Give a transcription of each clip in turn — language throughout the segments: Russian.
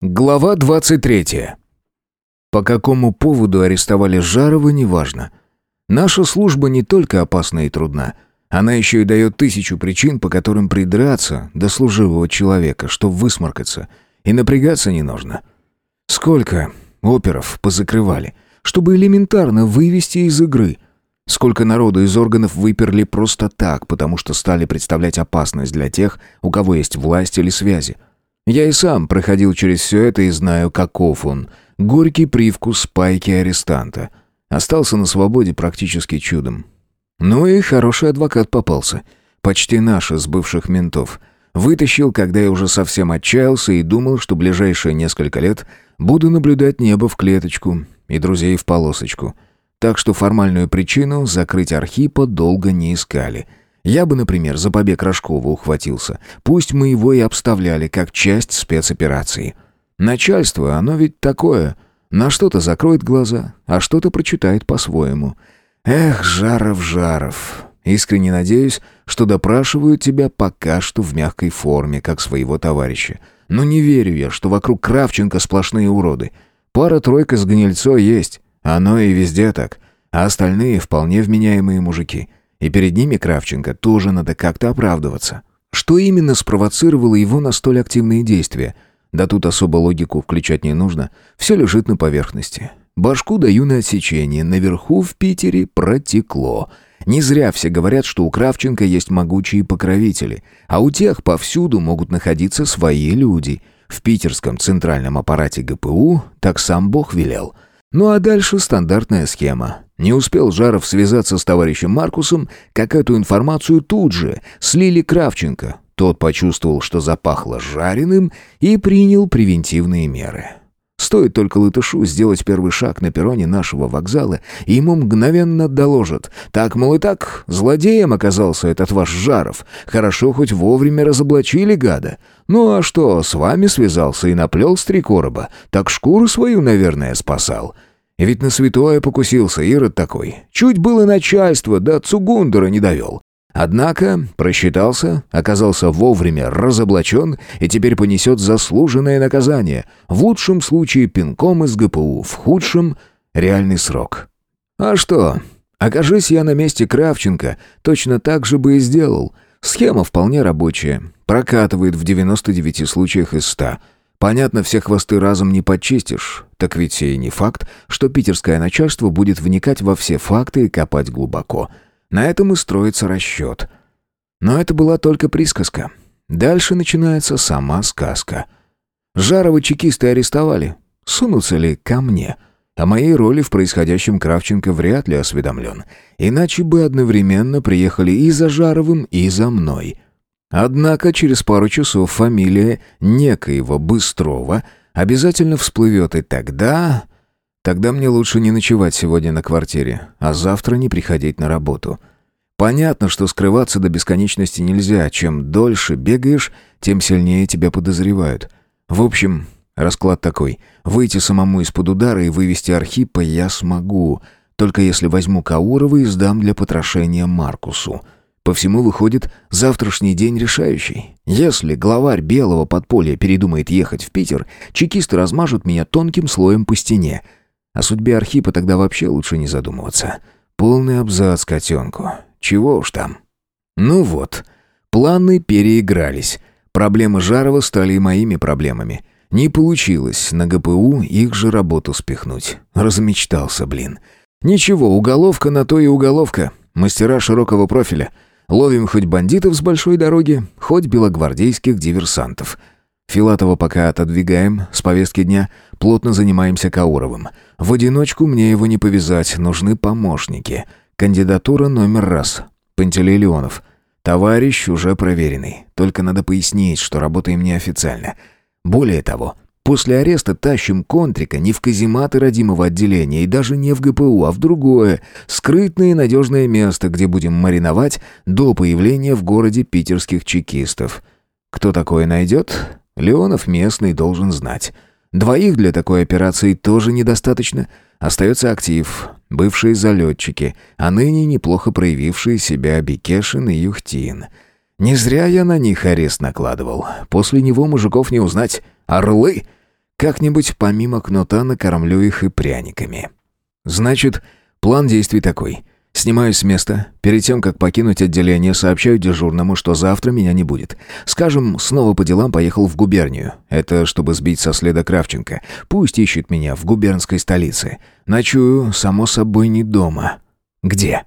Глава 23. По какому поводу арестовали Жарова, неважно. Наша служба не только опасна и трудна, она еще и дает тысячу причин, по которым придраться до служивого человека, чтобы высморкаться, и напрягаться не нужно. Сколько оперов позакрывали, чтобы элементарно вывести из игры. Сколько народу из органов выперли просто так, потому что стали представлять опасность для тех, у кого есть власть или связи. Я и сам проходил через все это и знаю, каков он. Горький привкус пайки арестанта. Остался на свободе практически чудом. Ну и хороший адвокат попался. Почти наш из бывших ментов. Вытащил, когда я уже совсем отчаялся и думал, что ближайшие несколько лет буду наблюдать небо в клеточку и друзей в полосочку. Так что формальную причину закрыть Архипа долго не искали — я бы, например, за побег Рожкова ухватился. Пусть мы его и обставляли как часть спецоперации. Начальство, оно ведь такое. На что-то закроет глаза, а что-то прочитает по-своему. Эх, Жаров, Жаров. Искренне надеюсь, что допрашивают тебя пока что в мягкой форме, как своего товарища. Но не верю я, что вокруг Кравченко сплошные уроды. Пара-тройка с гнильцо есть. Оно и везде так. А остальные вполне вменяемые мужики. И перед ними Кравченко тоже надо как-то оправдываться. Что именно спровоцировало его на столь активные действия? Да тут особо логику включать не нужно. Все лежит на поверхности. Башку даю на отсечение. Наверху в Питере протекло. Не зря все говорят, что у Кравченко есть могучие покровители. А у тех повсюду могут находиться свои люди. В питерском центральном аппарате ГПУ так сам Бог велел. Ну а дальше стандартная схема. Не успел Жаров связаться с товарищем Маркусом, как эту информацию тут же слили Кравченко. Тот почувствовал, что запахло жареным, и принял превентивные меры. Стоит только Латышу сделать первый шаг на перроне нашего вокзала, и ему мгновенно доложат. Так, мол, и так, злодеем оказался этот ваш Жаров. Хорошо, хоть вовремя разоблачили гада. Ну а что, с вами связался и наплел с три короба, так шкуру свою, наверное, спасал. Ведь на святое покусился Ирод такой. Чуть было начальство, да Цугундера не довел. Однако просчитался, оказался вовремя разоблачен и теперь понесет заслуженное наказание. В лучшем случае пинком из ГПУ, в худшем — реальный срок. А что? Окажись я на месте Кравченко, точно так же бы и сделал. Схема вполне рабочая, прокатывает в 99 случаях из 100. Понятно, все хвосты разом не подчистишь. Так ведь и не факт, что питерское начальство будет вникать во все факты и копать глубоко. На этом и строится расчет. Но это была только присказка. Дальше начинается сама сказка. Жарова чекисты арестовали. Сунутся ли ко мне? О моей роли в происходящем Кравченко вряд ли осведомлен. Иначе бы одновременно приехали и за Жаровым, и за мной. Однако через пару часов фамилия некоего Быстрова обязательно всплывет, и тогда... Тогда мне лучше не ночевать сегодня на квартире, а завтра не приходить на работу. Понятно, что скрываться до бесконечности нельзя. Чем дольше бегаешь, тем сильнее тебя подозревают. В общем, расклад такой. Выйти самому из-под удара и вывести Архипа я смогу, только если возьму Каурова и сдам для потрошения Маркусу. По всему выходит, завтрашний день решающий. Если главарь белого подполья передумает ехать в Питер, чекисты размажут меня тонким слоем по стене. О судьбе Архипа тогда вообще лучше не задумываться. Полный абзац котенку. Чего уж там. Ну вот, планы переигрались. Проблемы Жарова стали и моими проблемами. Не получилось на ГПУ их же работу спихнуть. Размечтался, блин. Ничего, уголовка на то и уголовка. Мастера широкого профиля — Ловим хоть бандитов с большой дороги, хоть белогвардейских диверсантов. Филатова пока отодвигаем с повестки дня, плотно занимаемся Кауровым. В одиночку мне его не повязать, нужны помощники. Кандидатура номер раз. Пантелей Леонов. Товарищ уже проверенный, только надо пояснить, что работаем неофициально. Более того, После ареста тащим контрика не в казематы родимого отделения и даже не в ГПУ, а в другое, скрытное и надежное место, где будем мариновать до появления в городе питерских чекистов. Кто такое найдет? Леонов местный должен знать. Двоих для такой операции тоже недостаточно. Остается актив, бывшие залетчики, а ныне неплохо проявившие себя Бекешин и Юхтин. Не зря я на них арест накладывал. После него мужиков не узнать. Орлы! Как-нибудь помимо кнута накормлю их и пряниками. Значит, план действий такой. Снимаюсь с места. Перед тем, как покинуть отделение, сообщаю дежурному, что завтра меня не будет. Скажем, снова по делам поехал в губернию. Это чтобы сбить со следа Кравченко. Пусть ищет меня в губернской столице. Ночую, само собой, не дома. Где?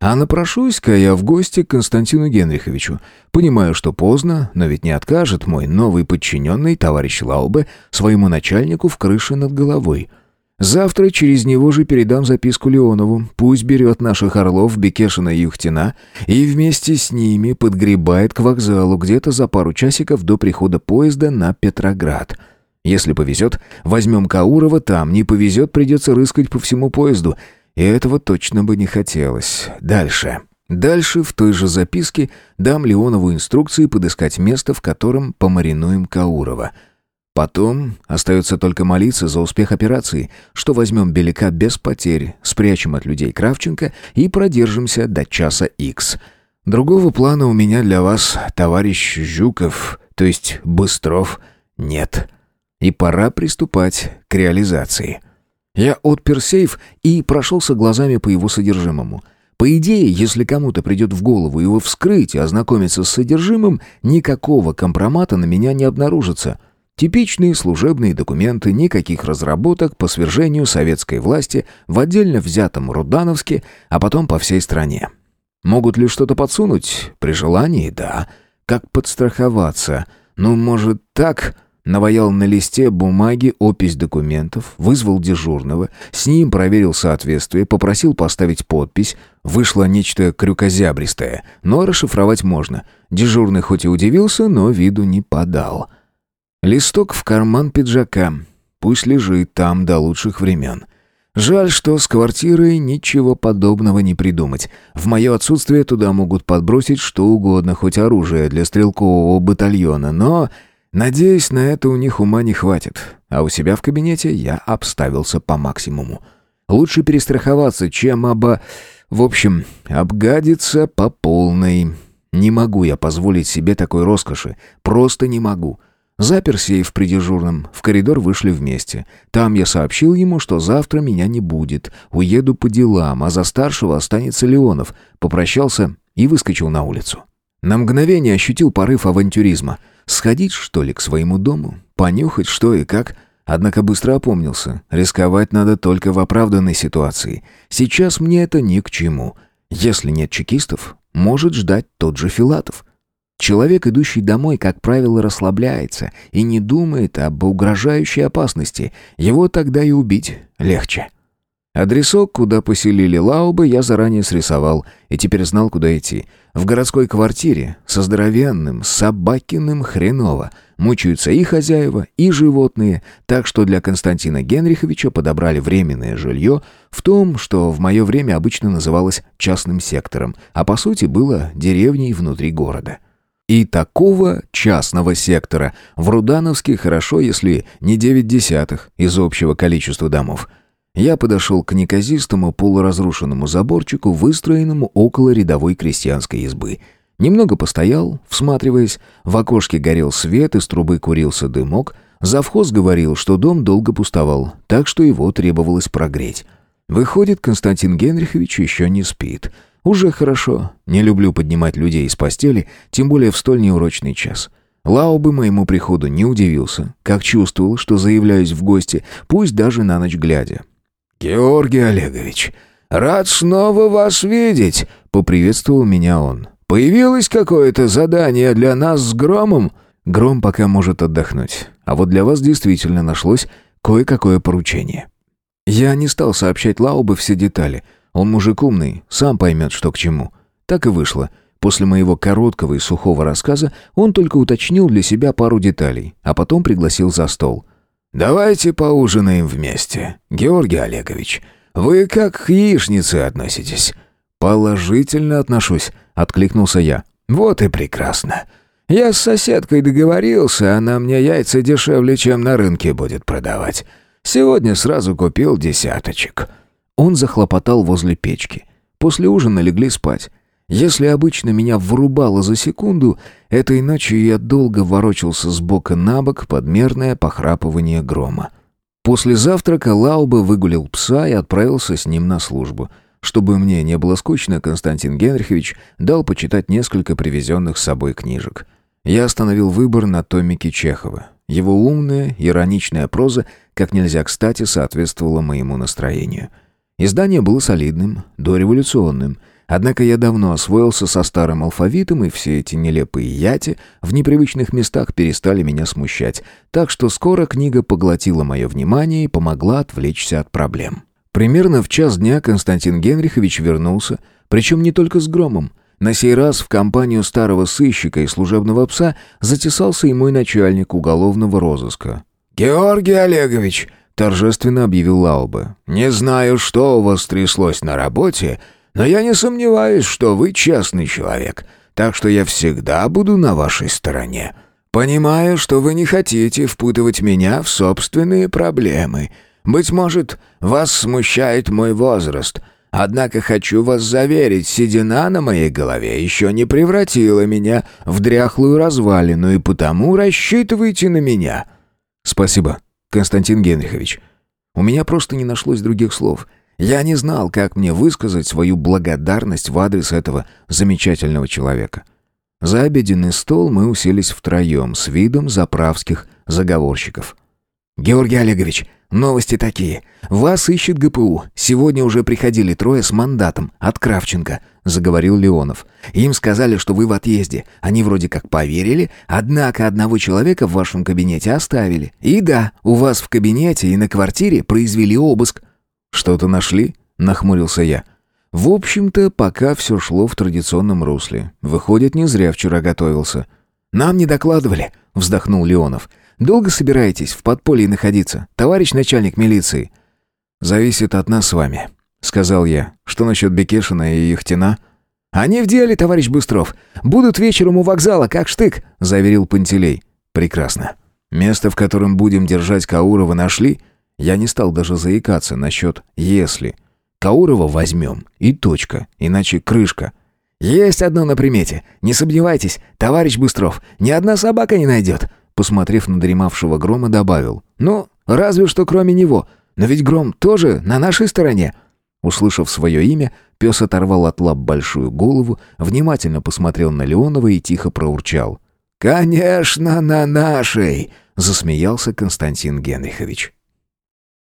А напрошусь-ка я в гости к Константину Генриховичу. Понимаю, что поздно, но ведь не откажет мой новый подчиненный, товарищ Лаубе, своему начальнику в крыше над головой. Завтра через него же передам записку Леонову. Пусть берет наших орлов Бекешина и Юхтина и вместе с ними подгребает к вокзалу где-то за пару часиков до прихода поезда на Петроград. Если повезет, возьмем Каурова там, не повезет, придется рыскать по всему поезду — и этого точно бы не хотелось. Дальше. Дальше в той же записке дам Леонову инструкции подыскать место, в котором помаринуем Каурова. Потом остается только молиться за успех операции, что возьмем Беляка без потерь, спрячем от людей Кравченко и продержимся до часа икс. Другого плана у меня для вас, товарищ Жуков, то есть Быстров, нет. И пора приступать к реализации. Я отпер сейф и прошелся глазами по его содержимому. По идее, если кому-то придет в голову его вскрыть и ознакомиться с содержимым, никакого компромата на меня не обнаружится. Типичные служебные документы, никаких разработок по свержению советской власти в отдельно взятом Рудановске, а потом по всей стране. Могут ли что-то подсунуть? При желании, да. Как подстраховаться? Ну, может, так... Наваял на листе бумаги опись документов, вызвал дежурного, с ним проверил соответствие, попросил поставить подпись. Вышло нечто крюкозябристое, но расшифровать можно. Дежурный хоть и удивился, но виду не подал. Листок в карман пиджака. Пусть лежит там до лучших времен. Жаль, что с квартирой ничего подобного не придумать. В мое отсутствие туда могут подбросить что угодно, хоть оружие для стрелкового батальона, но... Надеюсь, на это у них ума не хватит, а у себя в кабинете я обставился по максимуму. Лучше перестраховаться, чем оба... В общем, обгадиться по полной. Не могу я позволить себе такой роскоши. Просто не могу. Запер сейф при дежурном, в коридор вышли вместе. Там я сообщил ему, что завтра меня не будет, уеду по делам, а за старшего останется Леонов. Попрощался и выскочил на улицу. На мгновение ощутил порыв авантюризма — Сходить, что ли, к своему дому? Понюхать, что и как? Однако быстро опомнился. Рисковать надо только в оправданной ситуации. Сейчас мне это ни к чему. Если нет чекистов, может ждать тот же Филатов. Человек, идущий домой, как правило, расслабляется и не думает об угрожающей опасности. Его тогда и убить легче. Адресок, куда поселили Лаубы, я заранее срисовал и теперь знал, куда идти. В городской квартире со здоровенным собакиным хреново. Мучаются и хозяева, и животные, так что для Константина Генриховича подобрали временное жилье в том, что в мое время обычно называлось частным сектором, а по сути было деревней внутри города. И такого частного сектора в Рудановске хорошо, если не девять десятых из общего количества домов – я подошел к неказистому полуразрушенному заборчику, выстроенному около рядовой крестьянской избы. Немного постоял, всматриваясь. В окошке горел свет, из трубы курился дымок. Завхоз говорил, что дом долго пустовал, так что его требовалось прогреть. Выходит, Константин Генрихович еще не спит. Уже хорошо. Не люблю поднимать людей из постели, тем более в столь неурочный час. Лао бы моему приходу не удивился, как чувствовал, что заявляюсь в гости, пусть даже на ночь глядя. «Георгий Олегович, рад снова вас видеть», — поприветствовал меня он. «Появилось какое-то задание для нас с Громом?» «Гром пока может отдохнуть, а вот для вас действительно нашлось кое-какое поручение». Я не стал сообщать Лаубе все детали. Он мужик умный, сам поймет, что к чему. Так и вышло. После моего короткого и сухого рассказа он только уточнил для себя пару деталей, а потом пригласил за стол — «Давайте поужинаем вместе, Георгий Олегович. Вы как к яичнице относитесь?» «Положительно отношусь», — откликнулся я. «Вот и прекрасно. Я с соседкой договорился, она мне яйца дешевле, чем на рынке будет продавать. Сегодня сразу купил десяточек». Он захлопотал возле печки. После ужина легли спать. Если обычно меня вырубало за секунду, этой ночью я долго ворочался с бока на бок под мерное похрапывание грома. После завтрака Лауба выгулил пса и отправился с ним на службу. Чтобы мне не было скучно, Константин Генрихович дал почитать несколько привезенных с собой книжек. Я остановил выбор на томике Чехова. Его умная, ироничная проза как нельзя кстати соответствовала моему настроению. Издание было солидным, дореволюционным — Однако я давно освоился со старым алфавитом, и все эти нелепые яти в непривычных местах перестали меня смущать, так что скоро книга поглотила мое внимание и помогла отвлечься от проблем. Примерно в час дня Константин Генрихович вернулся, причем не только с громом. На сей раз в компанию старого сыщика и служебного пса затесался и мой начальник уголовного розыска. «Георгий Олегович!» — торжественно объявил Лаубе. «Не знаю, что у вас тряслось на работе, но я не сомневаюсь, что вы честный человек, так что я всегда буду на вашей стороне. Понимаю, что вы не хотите впутывать меня в собственные проблемы. Быть может, вас смущает мой возраст, однако хочу вас заверить, седина на моей голове еще не превратила меня в дряхлую развалину, и потому рассчитывайте на меня». «Спасибо, Константин Генрихович. У меня просто не нашлось других слов». Я не знал, как мне высказать свою благодарность в адрес этого замечательного человека. За обеденный стол мы уселись втроем с видом заправских заговорщиков. «Георгий Олегович, новости такие. Вас ищет ГПУ. Сегодня уже приходили трое с мандатом от Кравченко», — заговорил Леонов. «Им сказали, что вы в отъезде. Они вроде как поверили, однако одного человека в вашем кабинете оставили. И да, у вас в кабинете и на квартире произвели обыск». «Что-то нашли?» — нахмурился я. В общем-то, пока все шло в традиционном русле. Выходит, не зря вчера готовился. «Нам не докладывали», — вздохнул Леонов. «Долго собираетесь в подполье находиться, товарищ начальник милиции?» «Зависит от нас с вами», — сказал я. «Что насчет Бекешина и Ихтина?» «Они в деле, товарищ Быстров. Будут вечером у вокзала, как штык», — заверил Пантелей. «Прекрасно. Место, в котором будем держать Каурова, нашли?» Я не стал даже заикаться насчет «если». Каурова возьмем, и точка, иначе крышка. «Есть одно на примете. Не сомневайтесь, товарищ Быстров, ни одна собака не найдет», посмотрев на дремавшего Грома, добавил. «Ну, разве что кроме него. Но ведь Гром тоже на нашей стороне». Услышав свое имя, пес оторвал от лап большую голову, внимательно посмотрел на Леонова и тихо проурчал. «Конечно, на нашей!» — засмеялся Константин Генрихович.